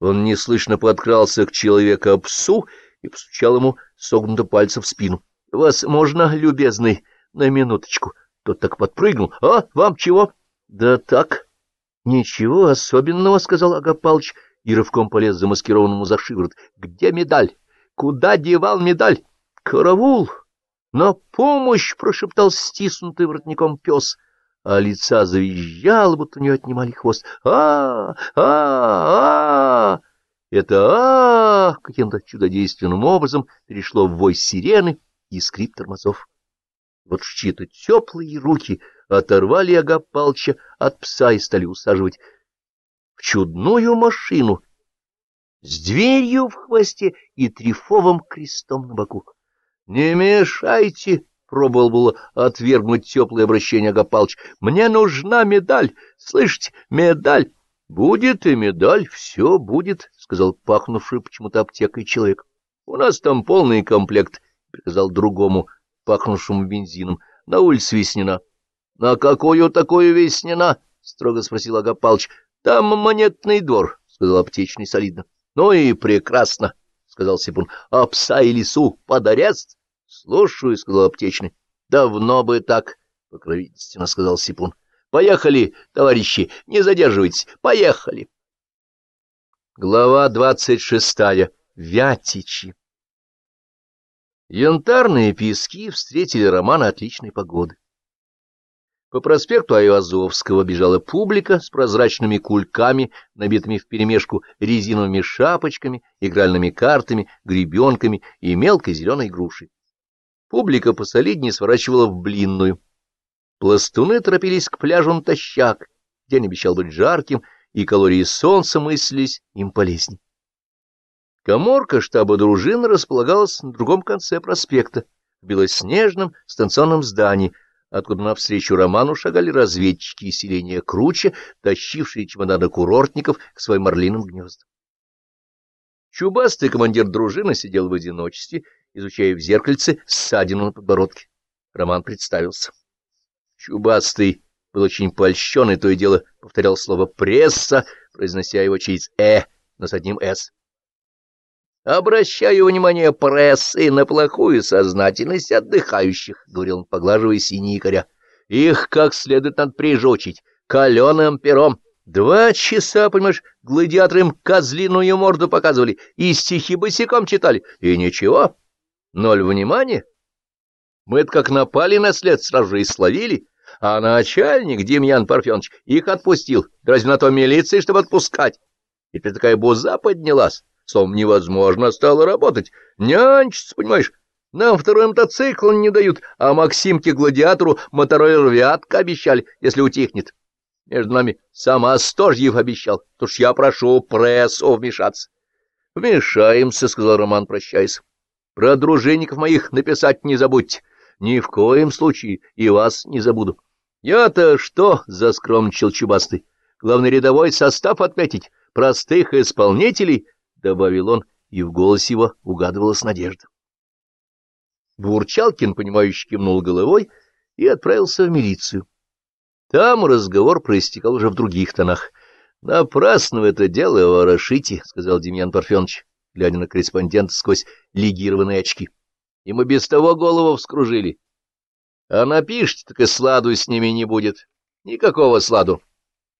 Он неслышно подкрался к человеку-псу и постучал ему согнуто пальцем в спину. — Вас можно, любезный, на минуточку? Тот так подпрыгнул. — А, вам чего? — Да так. — Ничего особенного, — сказал Агапалыч и рывком полез замаскированному за шиворот. — Где медаль? Куда девал медаль? — Караул! — На помощь! — прошептал стиснутый воротником пес — а лица завизжало, будто у нее отнимали хвост. а а а Это а каким-то чудодейственным образом перешло в вой сирены и скрип тормозов. Вот чьи-то теплые руки оторвали Ага Палча от пса и стали усаживать в чудную машину с дверью в хвосте и трифовым крестом на боку. — Не мешайте! Пробовал было отвергнуть теплое обращение Агапалыч. «Мне нужна медаль! Слышите, медаль!» «Будет и медаль, все будет», — сказал пахнувший почему-то аптекой человек. «У нас там полный комплект», — приказал другому, пахнувшему бензином. «На улице Веснина». «На какую такую Веснина?» — строго спросил Агапалыч. «Там монетный двор», — сказал аптечный солидно. «Ну и прекрасно», — сказал Сипун. «А пса и лису под арест?» — Слушаю, — сказал аптечный. — Давно бы так, — покровительственно сказал Сипун. — Поехали, товарищи, не задерживайтесь, поехали. Глава двадцать шестая. Вятичи. Янтарные пески встретили Романа отличной погоды. По проспекту Айвазовского бежала публика с прозрачными кульками, набитыми вперемешку резиновыми шапочками, игральными картами, гребенками и мелкой зеленой грушей. Публика посолиднее сворачивала в блинную. Пластуны торопились к пляжу натощак. День обещал быть жарким, и калории солнца мыслились им полезней. Коморка штаба дружины располагалась на другом конце проспекта, в белоснежном станционном здании, откуда навстречу Роману шагали разведчики и селения Круче, тащившие чемоданы курортников к своим орлиным гнездам. Чубастый командир дружины сидел в одиночестве изучая в зеркальце ссадину на подбородке. Роман представился. Чубастый был очень польщен, и то и дело повторял слово «пресса», произнося его через «э», но с одним «с». «Обращаю внимание прессы на плохую сознательность отдыхающих», — говорил он, поглаживая синие коря. «Их как следует надо прижучить, каленым пером». Два часа, понимаешь, гладиаторы им козлиную морду показывали и стихи босиком читали, и ничего. Ноль внимания? мы это как напали на след, сразу же и словили, а начальник, Демьян Парфенович, их отпустил. Разве на то милиции, чтобы отпускать? И теперь такая буза поднялась, словом, невозможно стало работать. Нянчиться, понимаешь? Нам второй мотоцикл не дают, а Максимке-гладиатору мотороллер Вятка обещали, если утихнет. Между нами сам Остожьев обещал, то ж я прошу прессу вмешаться. — Вмешаемся, — сказал Роман, прощаясь. Про дружинников моих написать не забудьте. Ни в коем случае и вас не забуду. Я-то что, — заскромничал Чубастый, — главный рядовой состав отметить, простых исполнителей, — добавил он, и в голосе его угадывалась надежда. Бурчалкин, понимающе кивнул головой и отправился в милицию. Там разговор проистекал уже в других тонах. — Напрасно вы это дело ворошите, — сказал Демьян Парфенович глядя на корреспондента сквозь легированные очки. Ему без того голову вскружили. А напишите, так и сладу с ними не будет. Никакого сладу.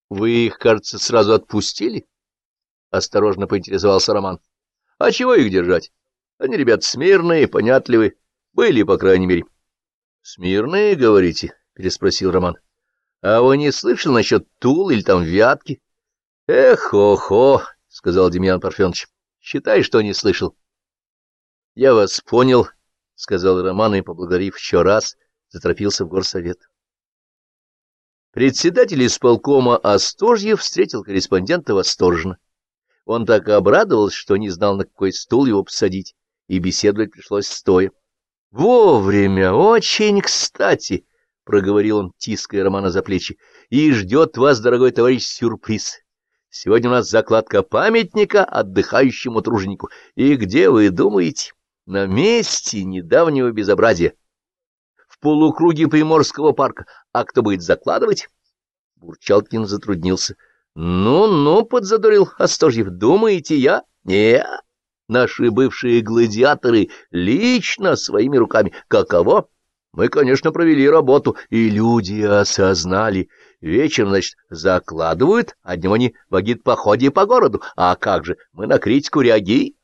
Вы их, кажется, сразу отпустили? Осторожно поинтересовался Роман. А чего их держать? Они, ребят, смирные, понятливые. Были, по крайней мере. Смирные, говорите? Переспросил Роман. А вы не слышали насчет Тул или там Вятки? Эх, охо, сказал Демьян Парфенович. Считай, что не слышал. — Я вас понял, — сказал Роман, и, поблагодарив еще раз, заторопился в горсовет. Председатель исполкома Остожьев встретил корреспондента восторженно. Он так обрадовался, что не знал, на какой стул его посадить, и беседовать пришлось стоя. — Вовремя, очень кстати, — проговорил он, тиская Романа за плечи, — и ждет вас, дорогой товарищ, сюрприз. Сегодня у нас закладка памятника отдыхающему труженику. И где, вы думаете, на месте недавнего безобразия? В полукруге Приморского парка. А кто будет закладывать? Бурчалкин затруднился. Ну-ну, подзадурил Остожьев, думаете я? Не, наши бывшие гладиаторы лично своими руками. Каково? Мы, конечно, провели работу, и люди осознали. Вечером, значит, закладывают, а днем они в агит-походе по городу. А как же, мы на критику реаги.